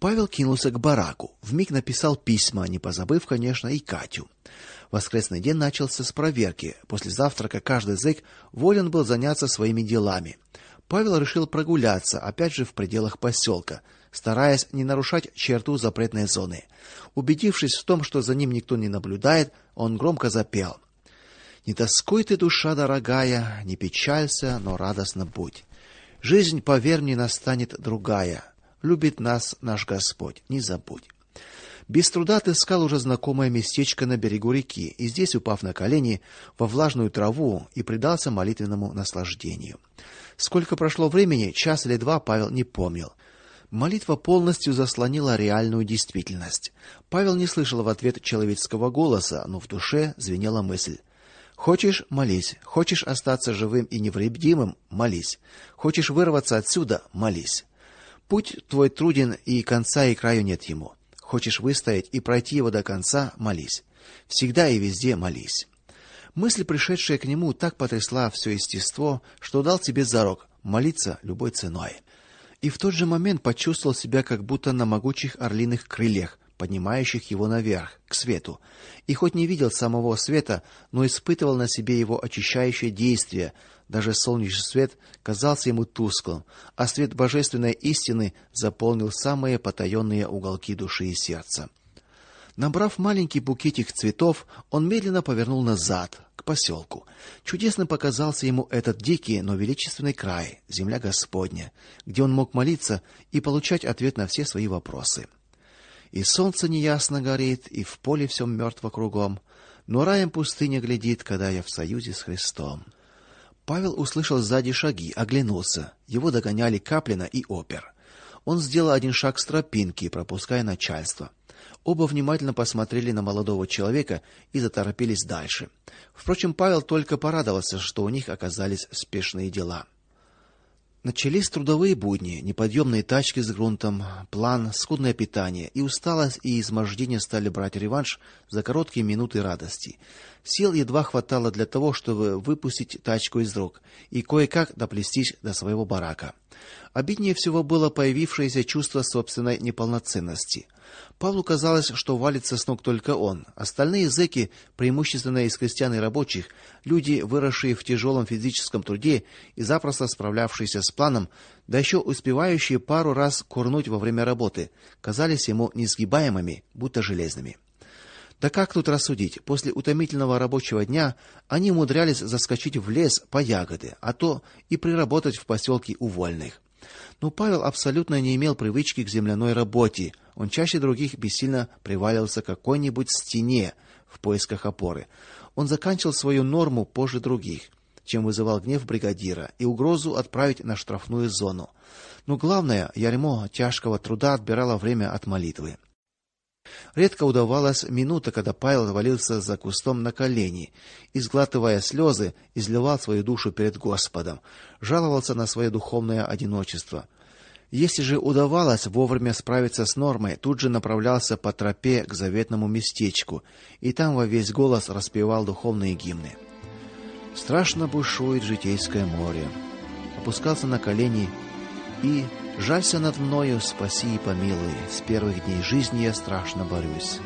Павел кинулся к бараку, вмиг написал письма, не позабыв, конечно, и Катю. Воскресный день начался с проверки. После завтрака каждый зэк волен был заняться своими делами. Павел решил прогуляться, опять же в пределах поселка, стараясь не нарушать черту запретной зоны. Убедившись в том, что за ним никто не наблюдает, он громко запел: Не тоскуй ты, душа дорогая, не печалься, но радостно будь. Жизнь, поверь мне, настанет другая любит нас наш Господь, не забудь. Без труда отыскал уже знакомое местечко на берегу реки, и здесь, упав на колени во влажную траву, и предался молитвенному наслаждению. Сколько прошло времени, час или два, Павел не помнил. Молитва полностью заслонила реальную действительность. Павел не слышал в ответ человеческого голоса, но в душе звенела мысль: Хочешь молись, хочешь остаться живым и невредимым молись. Хочешь вырваться отсюда молись. Путь твой труден, и конца и краю нет ему. Хочешь выстоять и пройти его до конца молись. Всегда и везде молись. Мысль, пришедшая к нему, так потрясла все естество, что дал себе зарок молиться любой ценой. И в тот же момент почувствовал себя как будто на могучих орлиных крыльях, поднимающих его наверх, к свету. И хоть не видел самого света, но испытывал на себе его очищающее действие. Даже солнечный свет казался ему тусклым, а свет божественной истины заполнил самые потаенные уголки души и сердца. Набрав маленький букетик цветов, он медленно повернул назад, к поселку. Чудесным показался ему этот дикий, но величественный край, земля Господня, где он мог молиться и получать ответ на все свои вопросы. И солнце неясно горит, и в поле все мертво кругом, но раем пустыня глядит, когда я в союзе с Христом. Павел услышал сзади шаги, оглянулся. Его догоняли Каплина и Опер. Он сделал один шаг с тропинки, пропуская начальство. Оба внимательно посмотрели на молодого человека и заторопились дальше. Впрочем, Павел только порадовался, что у них оказались спешные дела. Начались трудовые будни, неподъемные тачки с грунтом, план, скудное питание, и усталость и измождение стали брать реванш за короткие минуты радости. Сил едва хватало для того, чтобы выпустить тачку из рук и кое-как доплестись до своего барака. Обиднее всего было появившееся чувство собственной неполноценности. Павлу казалось, что валится с ног только он. Остальные зэки, преимущественно из крестьян и рабочих, люди, выросшие в тяжелом физическом труде и запросто справлявшиеся с планом, да еще успевающие пару раз курнуть во время работы, казались ему несгибаемыми, будто железными. Да как тут рассудить? После утомительного рабочего дня они умудрялись заскочить в лес по ягоды, а то и приработать в поселке у вольных. Но Павел абсолютно не имел привычки к земляной работе. Он чаще других бессильно приваливался к какой-нибудь стене в поисках опоры. Он заканчивал свою норму позже других, чем вызывал гнев бригадира и угрозу отправить на штрафную зону. Но главное, ярмо тяжкого труда отбирало время от молитвы. Редко удавалась минута, когда Павел валился за кустом на колени и сглатывая слезы, изливал свою душу перед Господом, жаловался на свое духовное одиночество. Если же удавалось вовремя справиться с нормой, тут же направлялся по тропе к заветному местечку и там во весь голос распевал духовные гимны. Страшно бушует житейское море. Опускался на колени и Жалься над мною, спаси и помилуй. С первых дней жизни я страшно борюсь.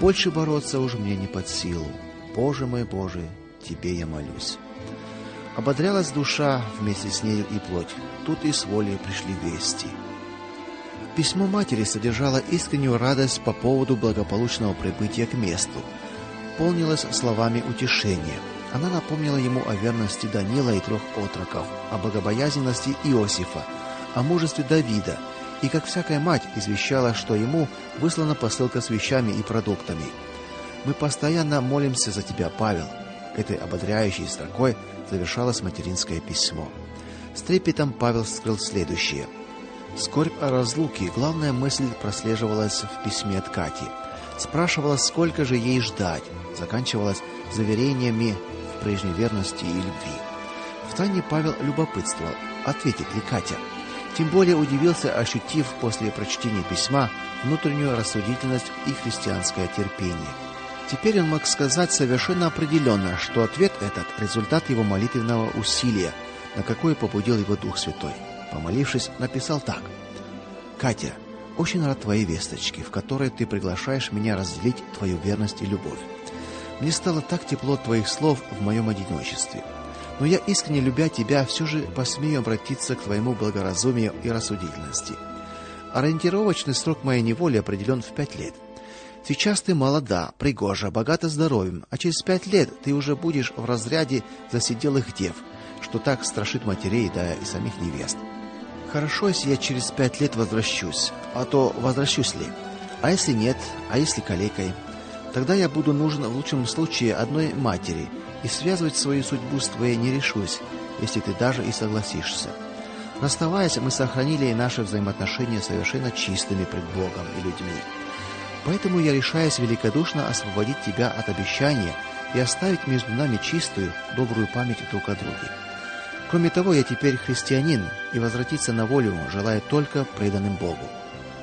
Больше бороться уж мне не под силу. Боже мой, Боже, тебе я молюсь. Ободрялась душа вместе с нею и плоть. Тут и с волей пришли вести. Письмо матери содержало искреннюю радость по поводу благополучного прибытия к месту. Полнилось словами утешения. Она напомнила ему о верности Данила и трех отроков, о богобоязненности Иосифа, о мужестве Давида, и как всякая мать извещала, что ему выслана посылка с вещами и продуктами. Мы постоянно молимся за тебя, Павел. Этой ободряющей строкой завершалось материнское письмо. С трепетом Павел вскрыл следующее: Скорбь о разлуке, главная мысль прослеживалась в письме от Кати. Спрашивала, сколько же ей ждать, заканчивалась заверениями в прежней верности и любви. В тайне Павел любопытствовал, ответит ли Катя. Тем более удивился, ощутив после прочтения письма внутреннюю рассудительность и христианское терпение. Теперь он мог сказать совершенно определенно, что ответ этот результат его молитвенного усилия, на какое побудил его Дух Святой. Помолившись, написал так: Катя, очень рад твоей весточке, в которой ты приглашаешь меня разделить твою верность и любовь. Мне стало так тепло от твоих слов в моем одиночестве. Но я искренне любя тебя, все же посмею обратиться к твоему благоразумию и рассудительности. Ориентировочный срок моей неволи определен в пять лет. Сейчас ты молода, пригожа, богата здоровьем, а через пять лет ты уже будешь в разряде засиделых дев, что так страшит матерей, да и самих невест. Хорошо, если я через пять лет возвращусь, а то возвращусь ли? А если нет, а если калекой? Тогда я буду нужен в лучшем случае одной матери, и связывать свою судьбу с твоей не решусь, если ты даже и согласишься. Расставаясь, мы сохранили наши взаимоотношения совершенно чистыми пред Богом и людьми. Поэтому я решаюсь великодушно освободить тебя от обещания и оставить между нами чистую, добрую память друг о друге. Кроме того, я теперь христианин и возвратиться на волю желаю только преданным Богу.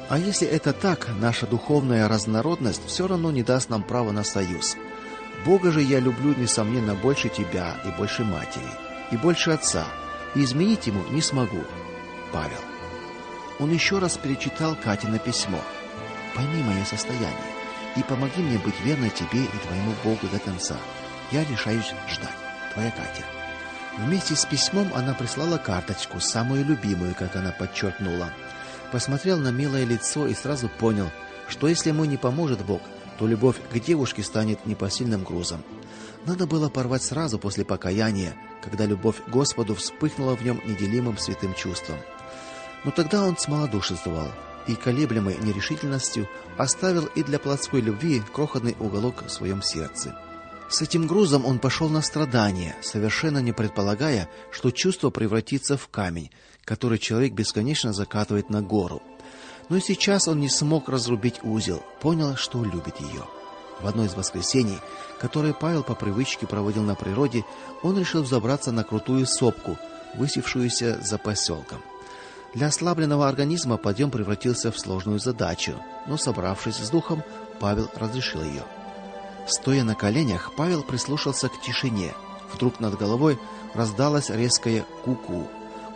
А если это так, наша духовная разнородность все равно не даст нам права на союз. Бога же я люблю несомненно больше тебя и больше матери, и больше отца, и изменить ему не смогу. Павел. Он еще раз перечитал Катино письмо. Пойми мое состояние и помоги мне быть верной тебе и твоему Богу до конца. Я решаюсь ждать. Твоя Катя. Вместе с письмом она прислала карточку, самую любимую, как она подчеркнула посмотрел на милое лицо и сразу понял, что если ему не поможет Бог, то любовь к девушке станет непосильным грузом. Надо было порвать сразу после покаяния, когда любовь к Господу вспыхнула в нем неделимым святым чувством. Но тогда он смолодушествовал и колеблемой нерешительностью оставил и для плотской любви крохотный уголок в своем сердце. С этим грузом он пошел на страдания, совершенно не предполагая, что чувство превратится в камень, который человек бесконечно закатывает на гору. Но сейчас он не смог разрубить узел, понял, что любит ее. В одно из воскресений, которое Павел по привычке проводил на природе, он решил взобраться на крутую сопку, высевшуюся за поселком. Для ослабленного организма подъем превратился в сложную задачу, но собравшись с духом, Павел разрешил ее. Стоя на коленях, Павел прислушался к тишине. Вдруг над головой раздалось резкое ку-ку.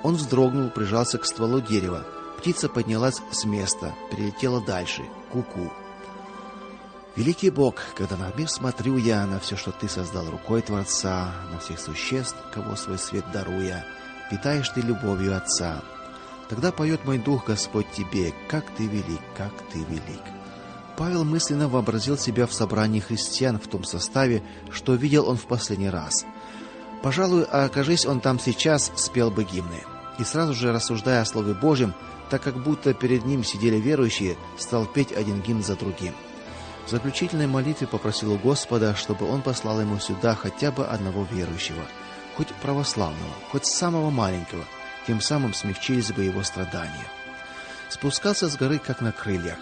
Он вздрогнул, прижался к стволу дерева. Птица поднялась с места, перелетела дальше. Ку-ку. Великий Бог, когда на мир смотрю я на все, что ты создал рукой Творца, на всех существ, кого свой свет даруя, питаешь ты любовью Отца. Тогда поет мой дух, Господь, тебе, как ты велик, как ты велик. Павел мысленно вообразил себя в собрании христиан в том составе, что видел он в последний раз – Пожалуй, окажись он там сейчас, спел бы гимны. И сразу же рассуждая о слове Божьем, так как будто перед ним сидели верующие, стал петь один гимн за другим. В заключительной молитве попросил у Господа, чтобы он послал ему сюда хотя бы одного верующего, хоть православного, хоть самого маленького, тем самым смягчились бы его страдания. Спускался с горы как на крыльях.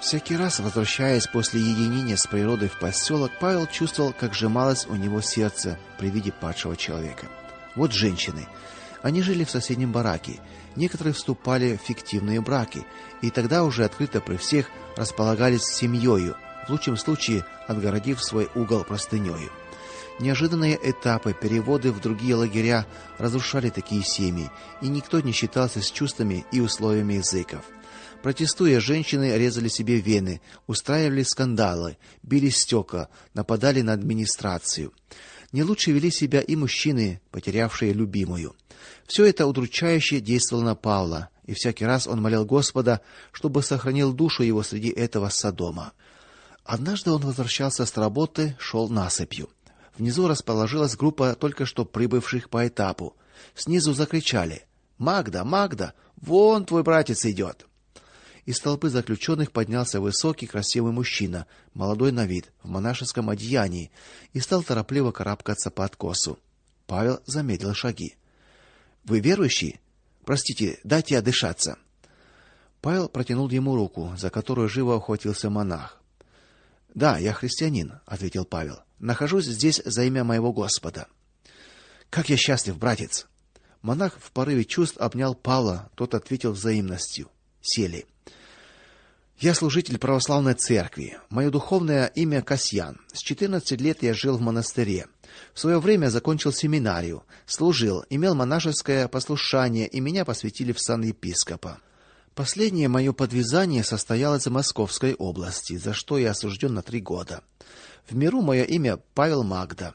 Всякий раз, возвращаясь после единения с природой в поселок, Павел чувствовал, как сжималось у него сердце при виде падшего человека. Вот женщины. Они жили в соседнем бараке. Некоторые вступали в фиктивные браки, и тогда уже открыто при всех располагались семьей, в лучшем случае отгородив свой угол простынёю. Неожиданные этапы, переводы в другие лагеря разрушали такие семьи, и никто не считался с чувствами и условиями языков. Протестуя, женщины резали себе вены, устраивали скандалы, били стекла, нападали на администрацию. Не лучше вели себя и мужчины, потерявшие любимую. Все это удручающе действовало на Павла, и всякий раз он молил Господа, чтобы сохранил душу его среди этого Содома. Однажды он возвращался с работы, шел насыпью. Внизу расположилась группа только что прибывших по этапу. Снизу закричали: "Магда, Магда, вон твой братец идет!» Из толпы заключенных поднялся высокий, красивый мужчина, молодой на вид, в монашеском одеянии, и стал торопливо карабкаться по откосу. Павел замедлил шаги. Вы верующий? Простите, дайте отдышаться. Павел протянул ему руку, за которую живо ухватился монах. "Да, я христианин", ответил Павел. "Нахожусь здесь за имя моего Господа". "Как я счастлив, братец". Монах в порыве чувств обнял Павла, тот ответил взаимностью. Сели. Я служитель православной церкви. Мое духовное имя Касьян. С 14 лет я жил в монастыре. В свое время закончил семинарию, служил, имел монашеское послушание, и меня посвятили в сан епископа. Последнее мое подвязание состоялось в Московской области, за что я осужден на три года. В миру мое имя Павел Магда.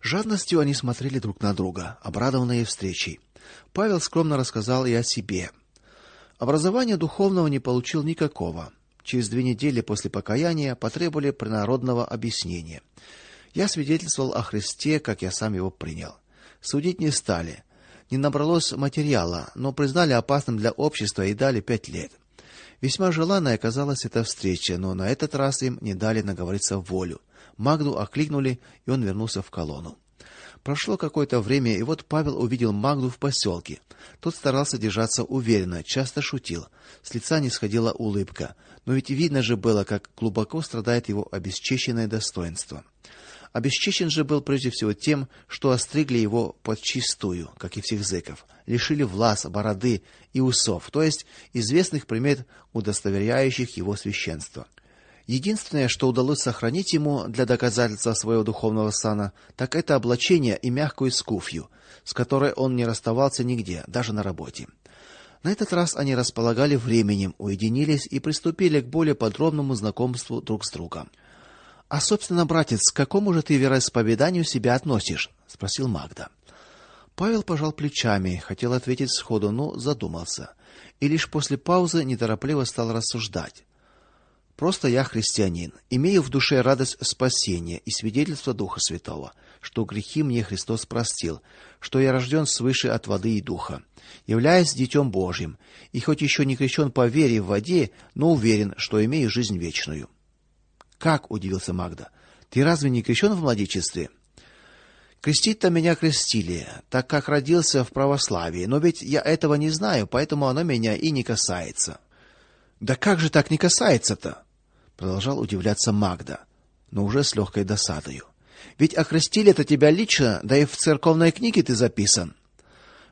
Жадностью они смотрели друг на друга, обрадованные встречей. Павел скромно рассказал и о себе. Образования духовного не получил никакого. Через две недели после покаяния потребовали принародного объяснения. Я свидетельствовал о Христе, как я сам его принял. Судить не стали. Не набралось материала, но признали опасным для общества и дали пять лет. Весьма желанной оказалась эта встреча, но на этот раз им не дали наговориться в волю. Магду окликнули, и он вернулся в колонну. Прошло какое-то время, и вот Павел увидел Магду в поселке. Тот старался держаться уверенно, часто шутил. С лица не сходила улыбка, но ведь видно же было, как глубоко страдает его обесчещенное достоинство. Обесчещен же был прежде всего тем, что остригли его подчистую, как и всех зэков, лишили влас, бороды и усов, то есть известных примет, удостоверяющих его священство. Единственное, что удалось сохранить ему для доказательства своего духовного сана, так это облачение и мягкую скуфью, с которой он не расставался нигде, даже на работе. На этот раз они располагали временем, уединились и приступили к более подробному знакомству друг с другом. А собственно, братец, к какому же ты вероисповеданию себя относишь? спросил Магда. Павел пожал плечами, хотел ответить сходу, но задумался, и лишь после паузы неторопливо стал рассуждать. Просто я христианин, имею в душе радость спасения и свидетельство Духа Святого, что грехи мне Христос простил, что я рожден свыше от воды и духа, являюсь детем Божьим, и хоть еще не крещен по вере в воде, но уверен, что имею жизнь вечную. Как удивился Магда. Ты разве не крещен в младенчестве? Крестить-то меня крестили, так как родился в православии, но ведь я этого не знаю, поэтому оно меня и не касается. Да как же так не касается-то? продолжал удивляться Магда, но уже с легкой досадою. Ведь окрестили-то тебя лично, да и в церковной книге ты записан.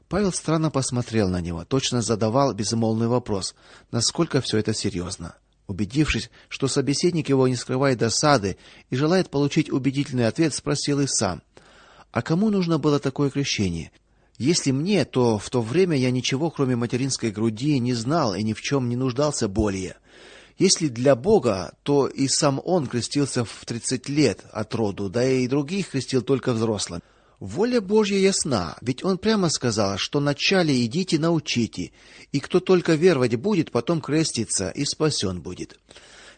Павел странно посмотрел на него, точно задавал безмолвный вопрос, насколько все это серьезно. Убедившись, что собеседник его не скрывает досады и желает получить убедительный ответ, спросил и сам: "А кому нужно было такое крещение? Если мне, то в то время я ничего, кроме материнской груди, не знал и ни в чем не нуждался более. Если для Бога, то и сам он крестился в тридцать лет от роду, да и других крестил только взрослым. Воля Божья ясна, ведь он прямо сказал, что начале идите научите, и кто только веровать будет, потом креститься и спасен будет.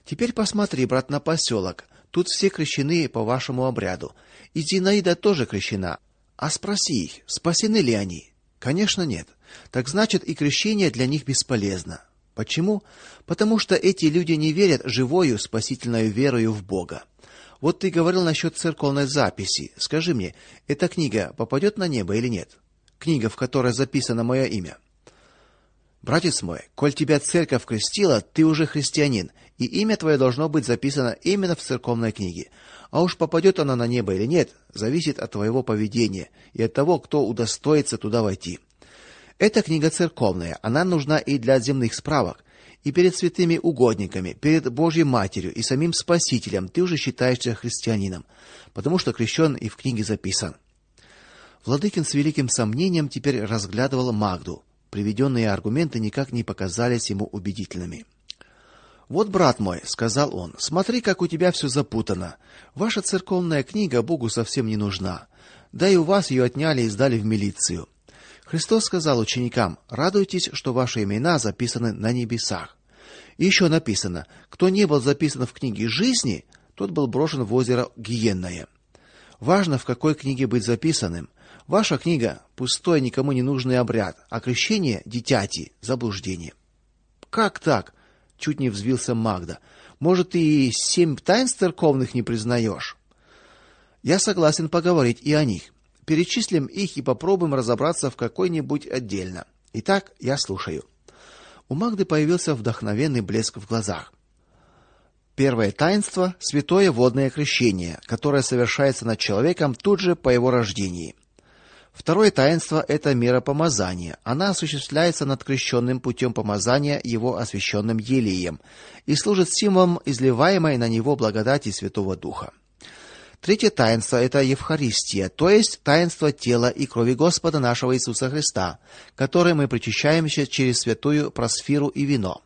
Теперь посмотри, брат, на поселок. Тут все крещены по вашему обряду. И Зинаида тоже крещена. А спроси их, спасены ли они? Конечно, нет. Так значит, и крещение для них бесполезно. Почему? Потому что эти люди не верят живою спасительной верою в Бога. Вот ты говорил насчет церковной записи. Скажи мне, эта книга попадет на небо или нет? Книга, в которой записано мое имя. Братец мой, коль тебя церковь крестила, ты уже христианин, и имя твое должно быть записано именно в церковной книге. А уж попадет она на небо или нет, зависит от твоего поведения и от того, кто удостоится туда войти. Эта книга церковная, она нужна и для земных справок, и перед святыми угодниками, перед Божьей Матерью и самим Спасителем ты уже считаешься христианином, потому что крещен и в книге записан. Владыкин с великим сомнением теперь разглядывал Магду. Приведенные аргументы никак не показались ему убедительными. Вот, брат мой, сказал он. Смотри, как у тебя все запутано. Ваша церковная книга Богу совсем не нужна. Да и у вас ее отняли и сдали в милицию. Христос сказал ученикам: "Радуйтесь, что ваши имена записаны на небесах". И еще написано: "Кто не был записан в книге жизни, тот был брошен в озеро гиенное". Важно, в какой книге быть записанным. Ваша книга пустой, никому не нужный обряд, а крещение дитяти заблуждение. Как так? чуть не взвился Магда. Может, и семь таинств церковных не признаешь?» Я согласен поговорить и о них. Перечислим их и попробуем разобраться в какой-нибудь отдельно. Итак, я слушаю. У Магды появился вдохновенный блеск в глазах. Первое таинство святое водное крещение, которое совершается над человеком тут же по его рождении. Второе таинство это мера помазания. Она осуществляется над крещенным путем помазания его освященным елеем и служит символом изливаемой на него благодати Святого Духа. Третье таинство это Евхаристия, то есть таинство тела и крови Господа нашего Иисуса Христа, которое мы причащаемся через святую просфиру и вино.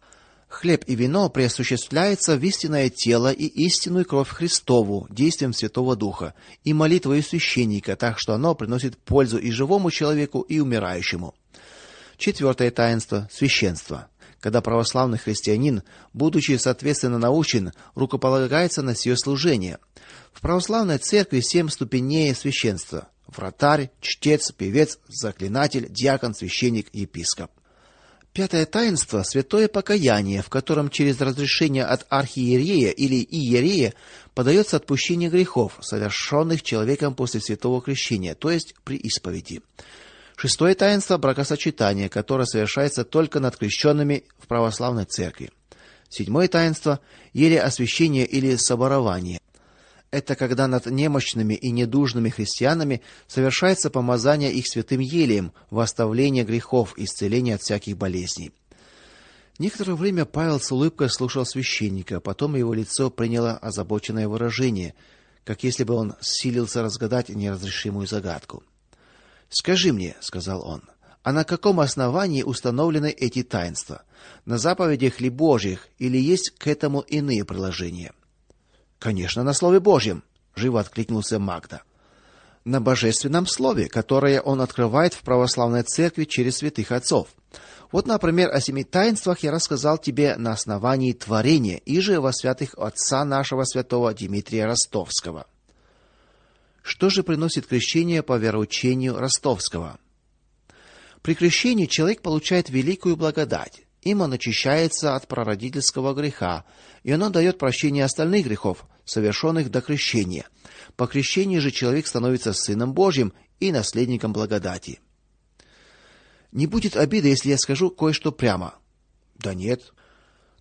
Хлеб и вино преосуществляется в истинное тело и истинную кровь Христову действием Святого Духа и молитвой священника, так что оно приносит пользу и живому человеку, и умирающему. Четвертое таинство священство. Когда православный христианин, будучи соответственно научен, рукополагается на сие служение. В православной церкви семь ступеней священства: вратарь, чтец, певец, заклинатель, диакон, священник, епископ. Пятое таинство святое покаяние, в котором через разрешение от архиерея или иерея подается отпущение грехов, совершенных человеком после святого крещения, то есть при исповеди. Шестое таинство бракосочетания, которое совершается только над крещенными в православной церкви. Седьмое таинство еле освящение или соборование это когда над немощными и недужными христианами совершается помазание их святым елеем во оставление грехов исцеление от всяких болезней. Некоторое время Павел с улыбкой слушал священника, потом его лицо приняло озабоченное выражение, как если бы он силился разгадать неразрешимую загадку. "Скажи мне", сказал он. "А на каком основании установлены эти таинства? На заповедях ли Божьих или есть к этому иные приложения?" Конечно, на слове Божьем, живо откликнулся Магда. На божественном слове, которое он открывает в православной церкви через святых отцов. Вот, например, о семи таинствах я рассказал тебе на основании творения и же во святых отца нашего святого Дмитрия Ростовского. Что же приносит крещение по вероучению Ростовского? При крещении человек получает великую благодать. Им он очищается от прародительского греха, и оно дает прощение остальных грехов, совершенных до крещения. По крещении же человек становится сыном Божьим и наследником благодати. Не будет обиды, если я скажу кое-что прямо. Да нет.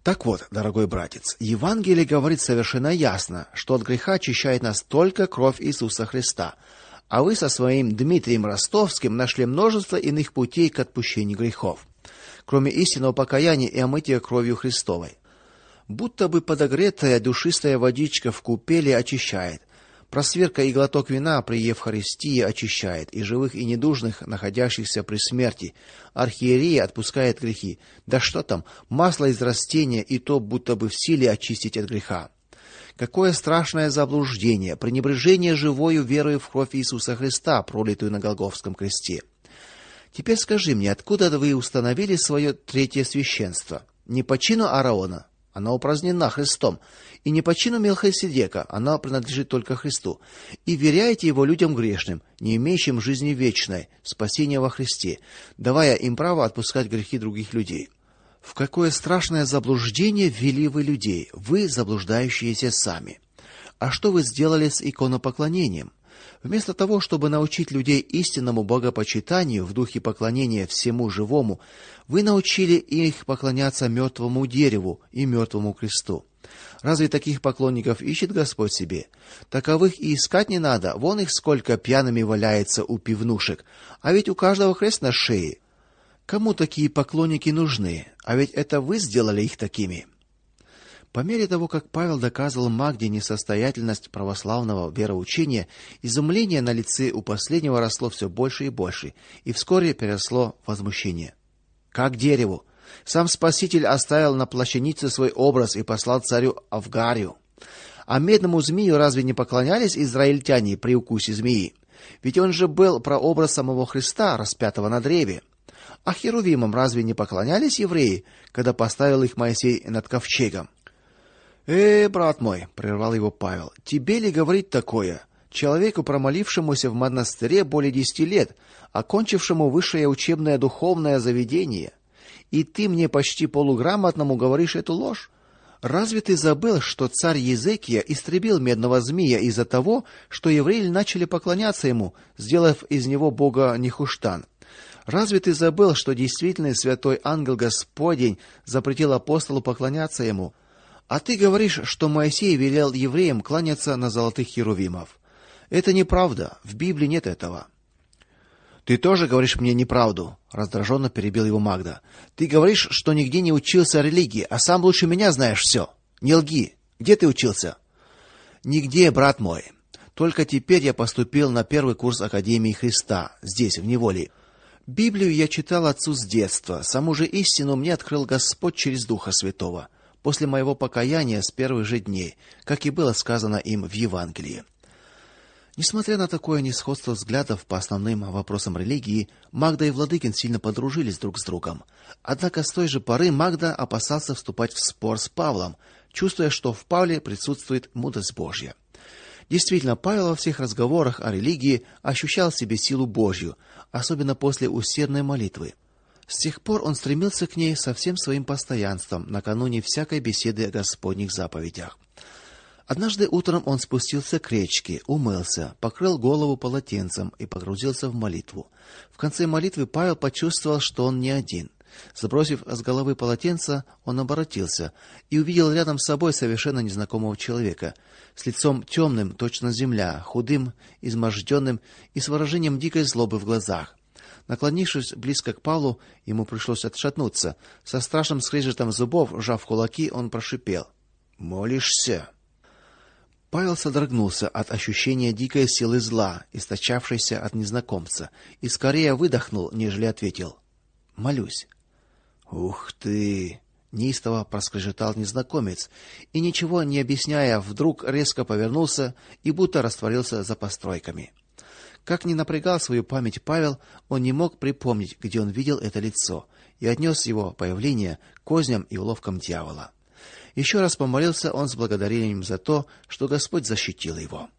Так вот, дорогой братец, Евангелие говорит совершенно ясно, что от греха очищает нас только кровь Иисуса Христа. А вы со своим Дмитрием Ростовским нашли множество иных путей к отпущению грехов кроме истинного покаяния и омытия кровью Христовой. Будто бы подогретая душистая водичка в купели очищает. Просверка и глоток вина при Евхаристии очищает и живых и недужных, находящихся при смерти. Архиерей отпускает грехи. Да что там, масло из растения и то будто бы в силе очистить от греха. Какое страшное заблуждение, пренебрежение живою верой в кровь Иисуса Христа, пролитую на Голгофском кресте. Теперь скажи мне, откуда вы установили свое третье священство? Не по чину Аарона, оно упразднено Христом, и не по чину Мелхиседека, оно принадлежит только Христу. И веряете его людям грешным, не имеющим жизни вечной, спасения во Христе, давая им право отпускать грехи других людей. В какое страшное заблуждение ввели вы людей, вы заблуждающиеся сами. А что вы сделали с иконопоклонением? Вместо того, чтобы научить людей истинному богопочитанию в духе поклонения всему живому, вы научили их поклоняться мертвому дереву и мертвому кресту. Разве таких поклонников ищет Господь себе? Таковых и искать не надо. Вон их сколько пьяными валяется у пивнушек, а ведь у каждого крест на шее. Кому такие поклонники нужны? А ведь это вы сделали их такими. По мере того, как Павел доказывал Магде несостоятельность православного вероучения, изумление на лице у последнего росло все больше и больше, и вскоре переросло в возмущение. Как дереву сам Спаситель оставил на плащанице свой образ и послал царю Авгарию. А медному змею разве не поклонялись израильтяне при укусе змеи? Ведь он же был прообраз самого Христа, распятого на древе. А херувимам разве не поклонялись евреи, когда поставил их Моисей над ковчегом? "Э, брат мой", прервал его Павел. "Тебе ли говорить такое? Человеку, промолившемуся в монастыре более десяти лет, окончившему высшее учебное духовное заведение, и ты мне почти полуграмотному говоришь эту ложь? Разве ты забыл, что царь Езекия истребил медного змея из-за того, что евреи начали поклоняться ему, сделав из него бога Нехуштан? Разве ты забыл, что действительный святой ангел Господень запретил апостолу поклоняться ему, а ты говоришь, что Моисей велел евреям кланяться на золотых херувимов. Это неправда, в Библии нет этого. Ты тоже говоришь мне неправду, раздраженно перебил его Магда. Ты говоришь, что нигде не учился религии, а сам лучше меня знаешь все. Не лги. Где ты учился? Нигде, брат мой. Только теперь я поступил на первый курс Академии Христа, здесь в неволе. Библию я читал отцу с детства, саму же истину мне открыл Господь через Духа Святого после моего покаяния с первых же дней, как и было сказано им в Евангелии. Несмотря на такое несходство взглядов по основным вопросам религии, Магда и Владыкин сильно подружились друг с другом. Однако с той же поры Магда опасался вступать в спор с Павлом, чувствуя, что в Павле присутствует мудрость Божья. Действительно, Павел во всех разговорах о религии ощущал в себе силу Божью, особенно после усердной молитвы. С тех пор он стремился к ней со всем своим постоянством накануне всякой беседы о Господних заповедях. Однажды утром он спустился к речке, умылся, покрыл голову полотенцем и погрузился в молитву. В конце молитвы Павел почувствовал, что он не один. Сбросив с головы полотенце, он обратился и увидел рядом с собой совершенно незнакомого человека, с лицом темным, точно земля, худым, изможденным и с выражением дикой злобы в глазах. Наклонившись близко к Павлу, ему пришлось отшатнуться. Со страшным скрежетом зубов, сжав кулаки, он прошипел: "Молишься?" Павел содрогнулся от ощущения дикой силы зла, источавшейся от незнакомца, и скорее выдохнул, нежели ответил: "Молюсь". Ух ты, неистово проскрежетал незнакомец, и ничего не объясняя, вдруг резко повернулся и будто растворился за постройками. Как ни напрягал свою память Павел, он не мог припомнить, где он видел это лицо, и отнес его появление к козням и уловкам дьявола. Еще раз помолился он с благодарением за то, что Господь защитил его.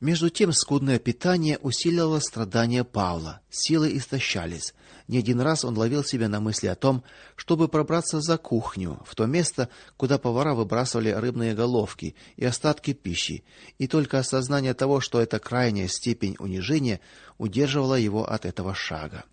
Между тем скудное питание усиливало страдания Павла, силы истощались. Не один раз он ловил себя на мысли о том, чтобы пробраться за кухню, в то место, куда повара выбрасывали рыбные головки и остатки пищи, и только осознание того, что это крайняя степень унижения, удерживало его от этого шага.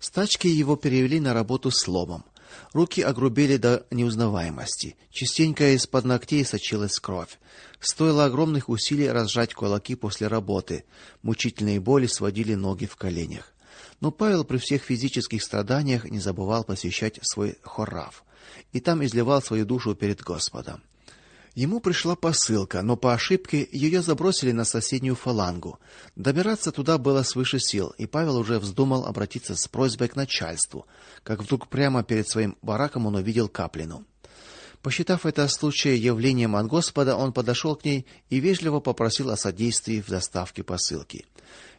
Стачки его перевели на работу с ломом. Руки огрубели до неузнаваемости. Частенько из-под ногтей сочилась кровь. Стоило огромных усилий разжать кулаки после работы. Мучительные боли сводили ноги в коленях. Но Павел при всех физических страданиях не забывал посещать свой хорав и там изливал свою душу перед Господом. Ему пришла посылка, но по ошибке ее забросили на соседнюю фалангу. Добираться туда было свыше сил, и Павел уже вздумал обратиться с просьбой к начальству, как вдруг прямо перед своим бараком он увидел Каплину. Посчитав это случай явлением от Господа, он подошел к ней и вежливо попросил о содействии в доставке посылки.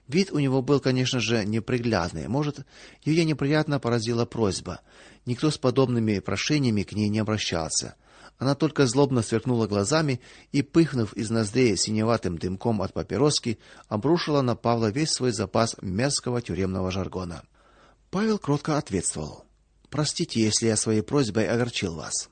Вид у него был, конечно же, неприглядный. Может, ее неприятно поразила просьба. Никто с подобными прошениями к ней не обращался. Она только злобно сверкнула глазами и, пыхнув из ноздрей синеватым дымком от папироски, обрушила на Павла весь свой запас мерзкого тюремного жаргона. Павел кротко ответствовал: "Простите, если я своей просьбой огорчил вас".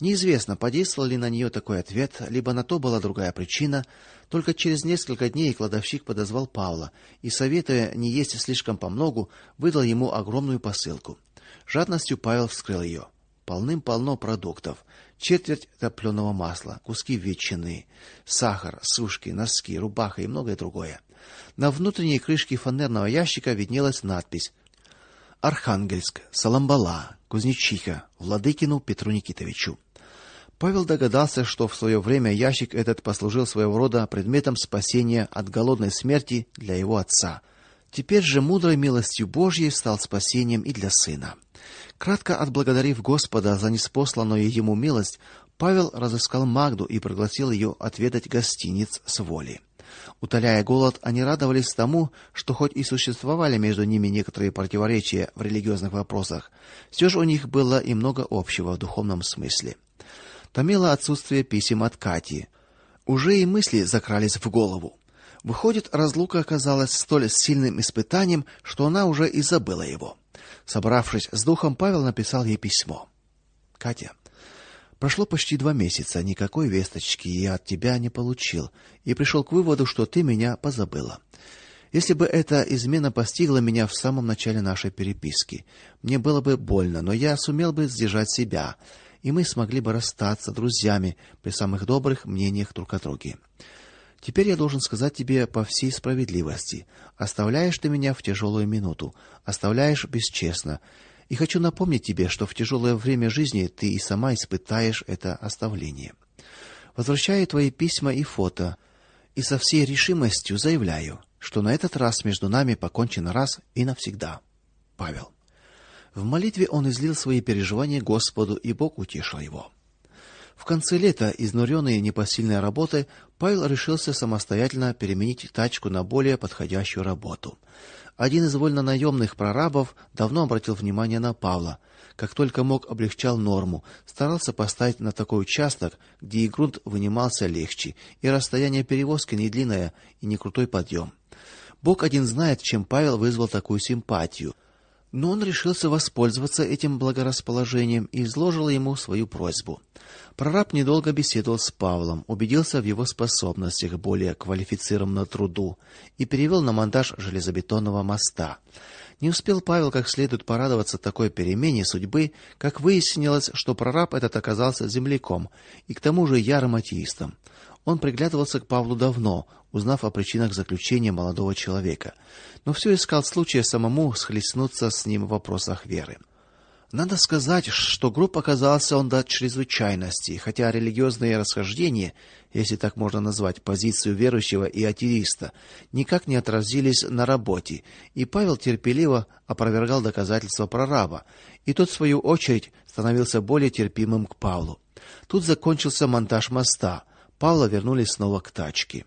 Неизвестно, подействовал ли на нее такой ответ, либо на то была другая причина. Только через несколько дней кладовщик подозвал Павла и, советуя не есть слишком помногу, выдал ему огромную посылку. Жадностью Павел вскрыл ее. Полным-полно продуктов: четверть топленого масла, куски ветчины, сахар, сушки, носки, рубаха и многое другое. На внутренней крышке фанерного ящика виднелась надпись: Архангельск, Саламбала, Кузнечиха, Владыкину Петру Никитовичу. Павел догадался, что в свое время ящик этот послужил своего рода предметом спасения от голодной смерти для его отца. Теперь же мудрой милостью Божьей стал спасением и для сына. Кратко отблагодарив Господа за неспосланную ему милость, Павел разыскал Магду и пригласил ее отведать гостиниц с воли. Утоляя голод, они радовались тому, что хоть и существовали между ними некоторые противоречия в религиозных вопросах, все же у них было и много общего в духовном смысле томило отсутствие писем от Кати. Уже и мысли закрались в голову. Выходит, разлука оказалась столь сильным испытанием, что она уже и забыла его. Собравшись с духом, Павел написал ей письмо. Катя, прошло почти два месяца, никакой весточки я от тебя не получил, и пришел к выводу, что ты меня позабыла. Если бы эта измена постигла меня в самом начале нашей переписки, мне было бы больно, но я сумел бы сдержать себя и мы смогли бы расстаться друзьями при самых добрых мнениях друг о друге. Теперь я должен сказать тебе по всей справедливости: оставляешь ты меня в тяжелую минуту, оставляешь бесчестно. И хочу напомнить тебе, что в тяжелое время жизни ты и сама испытаешь это оставление. Возвращаю твои письма и фото. и со всей решимостью заявляю, что на этот раз между нами покончено раз и навсегда. Павел. В молитве он излил свои переживания Господу, и Бог утешил его. В конце лета, изнуренный непосильной работой, Павел решился самостоятельно переменить тачку на более подходящую работу. Один из вольнонаемных прорабов давно обратил внимание на Павла. Как только мог, облегчал норму, старался поставить на такой участок, где и грунт вынимался легче, и расстояние перевозки не длинное и не крутой подъем. Бог один знает, чем Павел вызвал такую симпатию. Но он решился воспользоваться этим благорасположением и изложил ему свою просьбу. Прораб недолго беседовал с Павлом, убедился в его способностях более квалифицированному труду и перевел на монтаж железобетонного моста. Не успел Павел как следует порадоваться такой перемене судьбы, как выяснилось, что прораб этот оказался земляком и к тому же ярым атеистом. Он приглядывался к Павлу давно, узнав о причинах заключения молодого человека, но все искал случая самому схлестнуться с ним в вопросах веры. Надо сказать, что груб оказался он до чрезвычайности, хотя религиозные расхождения, если так можно назвать позицию верующего и атеиста, никак не отразились на работе, и Павел терпеливо опровергал доказательства прораба, и тот в свою очередь становился более терпимым к Павлу. Тут закончился монтаж моста. Павла вернули снова к тачке.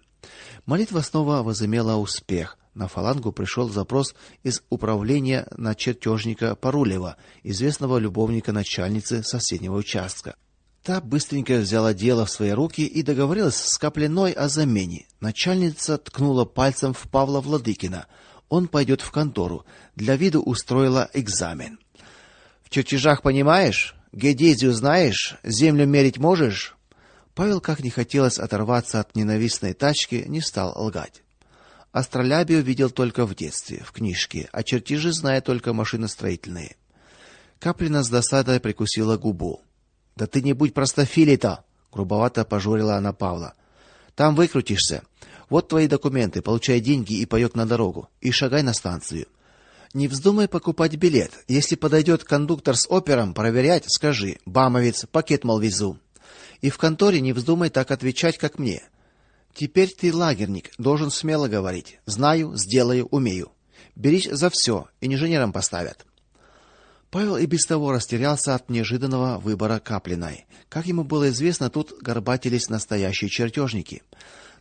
Молитва снова возымела успех. На фалангу пришел запрос из управления на чертежника Парулева, известного любовника начальницы соседнего участка. Та быстренько взяла дело в свои руки и договорилась с Каплиной о замене. Начальница ткнула пальцем в Павла Владыкина. Он пойдет в контору. Для виду устроила экзамен. В чертежах понимаешь? Геодезию знаешь? Землю мерить можешь? Павел, как не хотелось оторваться от ненавистной тачки, не стал лгать. Астролябию видел только в детстве, в книжке, а чертежи знает только машиностроительные. Каплина с досадой прикусила губу. Да ты не будь простофилей-то, грубовато пожурила она Павла. Там выкрутишься. Вот твои документы, получай деньги и паёк на дорогу и шагай на станцию. Не вздумай покупать билет. Если подойдет кондуктор с опером проверять, скажи: "Бамовец, пакет мол везу". И в конторе не вздумай так отвечать, как мне. Теперь ты лагерник, должен смело говорить: "Знаю, сделаю, умею". Берись за все, инженером поставят. Павел и без того растерялся от неожиданного выбора Каплиной. Как ему было известно, тут горбатились настоящие чертежники.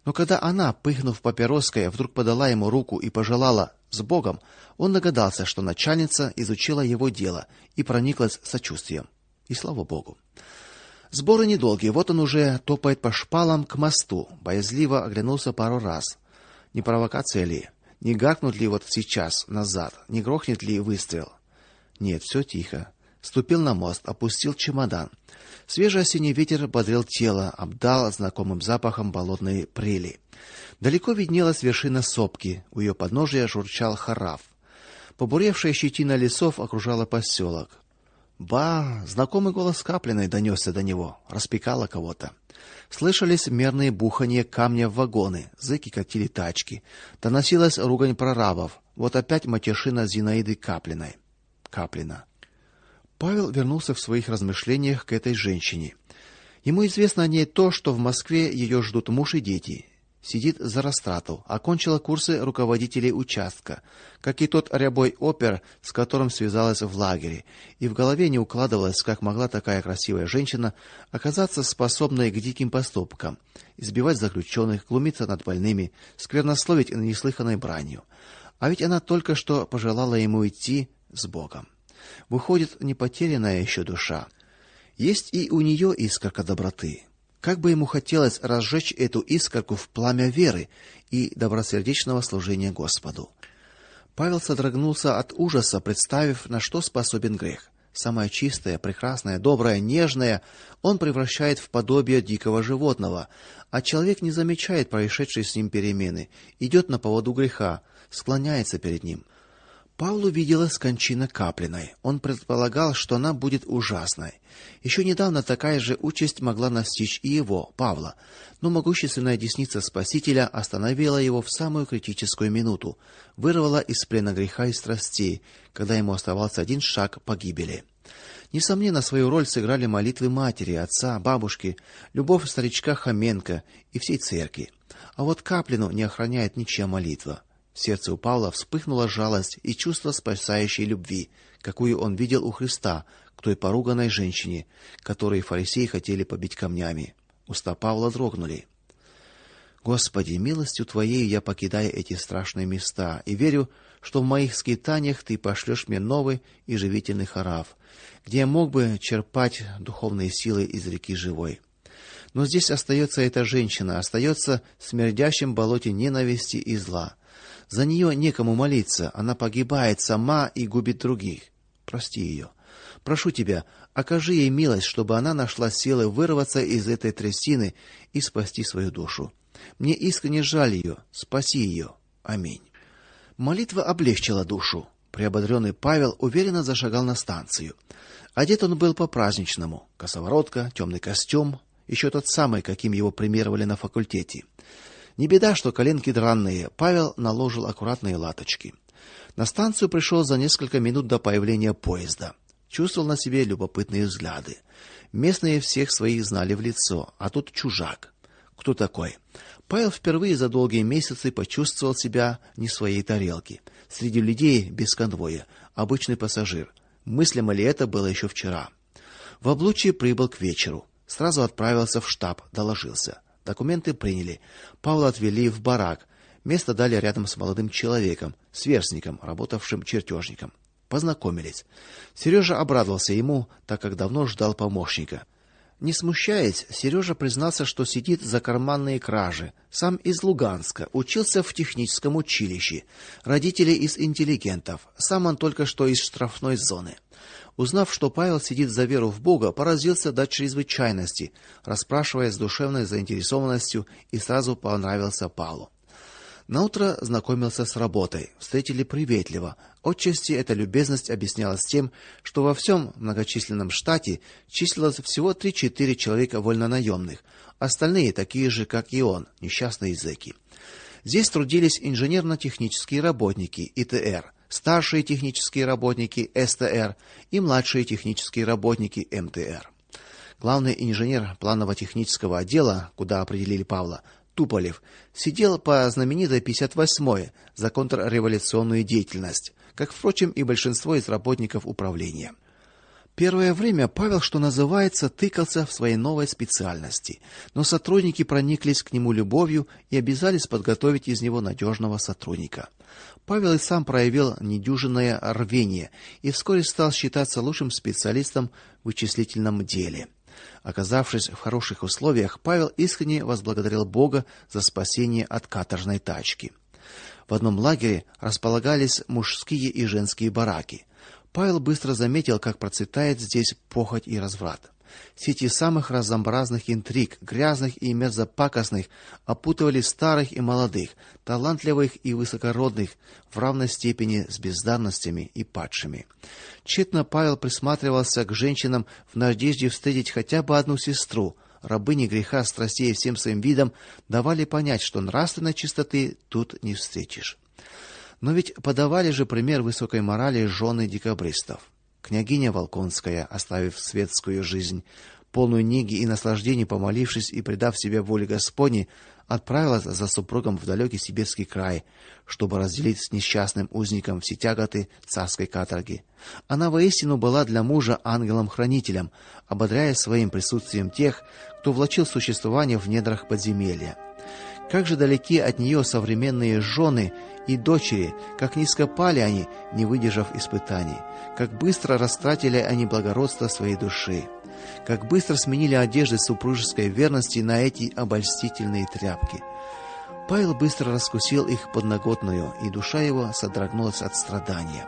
Но когда она, пыхнув папироской, вдруг подала ему руку и пожелала с Богом, он догадался, что начальница изучила его дело и прониклась сочувствием. И слава Богу. Сборы недолгие. Вот он уже топает по шпалам к мосту. Боязливо оглянулся пару раз. Не провокация ли? Не гакнут ли вот сейчас назад? Не грохнет ли выстрел? Нет, все тихо. Ступил на мост, опустил чемодан. Свежий осенний ветер бодрил тело, обдал знакомым запахом болотной прели. Далеко виднелась вершина сопки, у ее подножия журчал хараф. Побуревшая щетина лесов окружала поселок. Ба, знакомый голос Каплиной донесся до него, распекало кого-то. Слышались мерные бухания камня в вагоны, зыки катили тачки. Доносилась ругань прорабов. Вот опять матершина Зинаиды Каплиной. Каплина. Павел вернулся в своих размышлениях к этой женщине. Ему известно о ней то, что в Москве ее ждут муж и дети сидит за растрату, окончила курсы руководителей участка, как и тот рябой опер, с которым связалась в лагере, и в голове не укладывалось, как могла такая красивая женщина оказаться способной к диким поступкам, избивать заключенных, глумиться над больными, сквернословить неслыханной бранью. А ведь она только что пожелала ему идти с Богом. Выходит, не потерянная еще душа. Есть и у нее искорка доброты. Как бы ему хотелось разжечь эту искорку в пламя веры и добросердечного служения Господу. Павел содрогнулся от ужаса, представив, на что способен грех. Самое чистое, прекрасное, доброе, нежное он превращает в подобие дикого животного, а человек не замечает происшедшей с ним перемены, идет на поводу греха, склоняется перед ним. Павлу виделась кончина Каплиной. Он предполагал, что она будет ужасной. Еще недавно такая же участь могла настичь и его, Павла, но могущественная десница Спасителя остановила его в самую критическую минуту, вырвала из плена греха и страстей, когда ему оставался один шаг погибели. Несомненно, свою роль сыграли молитвы матери, отца, бабушки, любовь старичка Хоменко и всей церкви. А вот Каплину не охраняет ничья молитва. В сердце у Павла вспыхнула жалость и чувство спасающей любви, какую он видел у Христа к той поруганной женщине, которой фарисеи хотели побить камнями. Уста Павла дрогнули. Господи, милостью твоей я покидаю эти страшные места и верю, что в моих скитаниях ты пошлешь мне новый и живительный Харав, где я мог бы черпать духовные силы из реки живой. Но здесь остается эта женщина, остается в смердящем болоте ненависти и зла. За нее некому молиться, она погибает сама и губит других. Прости ее. Прошу тебя, окажи ей милость, чтобы она нашла силы вырваться из этой трясины и спасти свою душу. Мне искренне жаль ее. Спаси ее. Аминь. Молитва облегчила душу. Приободренный Павел уверенно зашагал на станцию. Одет он был по-праздничному: косоворотка, темный костюм, еще тот самый, каким его премировали на факультете. Не беда, что коленки дранные. Павел наложил аккуратные латочки. На станцию пришел за несколько минут до появления поезда. Чувствовал на себе любопытные взгляды. Местные всех своих знали в лицо, а тут чужак. Кто такой? Павел впервые за долгие месяцы почувствовал себя не своей тарелке. Среди людей без конвоя, обычный пассажир. Мыслимо ли это было еще вчера? В облучье прибыл к вечеру. Сразу отправился в штаб, доложился. Документы приняли. Павла отвели в барак. Место дали рядом с молодым человеком, сверстником, работавшим чертежником. Познакомились. Сережа обрадовался ему, так как давно ждал помощника. Не смущаясь, Сережа признался, что сидит за карманные кражи. Сам из Луганска, учился в техническом училище. Родители из интеллигентов. Сам он только что из штрафной зоны. Узнав, что Павел сидит за веру в Бога, поразился до чрезвычайности, расспрашивая с душевной заинтересованностью, и сразу понравился Павлу. Наутро знакомился с работой. Встретили приветливо. Отчасти эта любезность объяснялась тем, что во всем многочисленном штате числилось всего 3-4 человека вольнонаемных, остальные такие же, как и он, несчастные зэки. Здесь трудились инженерно-технические работники ИТР, старшие технические работники СТР и младшие технические работники МТР. Главный инженер планово-технического отдела, куда определили Павла, Туполев, сидел по знаменитой 58-й за контрреволюционную деятельность, как впрочем и большинство из работников управления. Первое время Павел, что называется, тыкался в своей новой специальности, но сотрудники прониклись к нему любовью и обязались подготовить из него надежного сотрудника. Павел и сам проявил недюжинное рвение и вскоре стал считаться лучшим специалистом в вычислительном деле. Оказавшись в хороших условиях, Павел искренне возблагодарил Бога за спасение от каторжной тачки. В одном лагере располагались мужские и женские бараки. Павел быстро заметил, как процветает здесь похоть и разврат. Сети самых разнообразных интриг, грязных и мерзопакостных, опутывали старых и молодых, талантливых и высокородных в равной степени с бездарностями и падшими. Тщетно Павел присматривался к женщинам в надежде встретить хотя бы одну сестру. Рабыни греха, страстей всем своим видом давали понять, что нравственной чистоты тут не встретишь. Но ведь подавали же пример высокой морали жены декабристов. Княгиня Волконская, оставив светскую жизнь, полную неги и наслаждений, помолившись и предав себя воле Господней, отправилась за супругом в далекий сибирский край, чтобы разделить с несчастным узником все тяготы царской каторги. Она воистину была для мужа ангелом-хранителем, ободряя своим присутствием тех, кто влачил существование в недрах подземелья. Как же далеки от нее современные жены и дочери, как низко пали они, не выдержав испытаний, как быстро растратили они благородство своей души, как быстро сменили одежды супружеской верности на эти обольстительные тряпки. Павел быстро раскусил их подноготную, и душа его содрогнулась от страдания.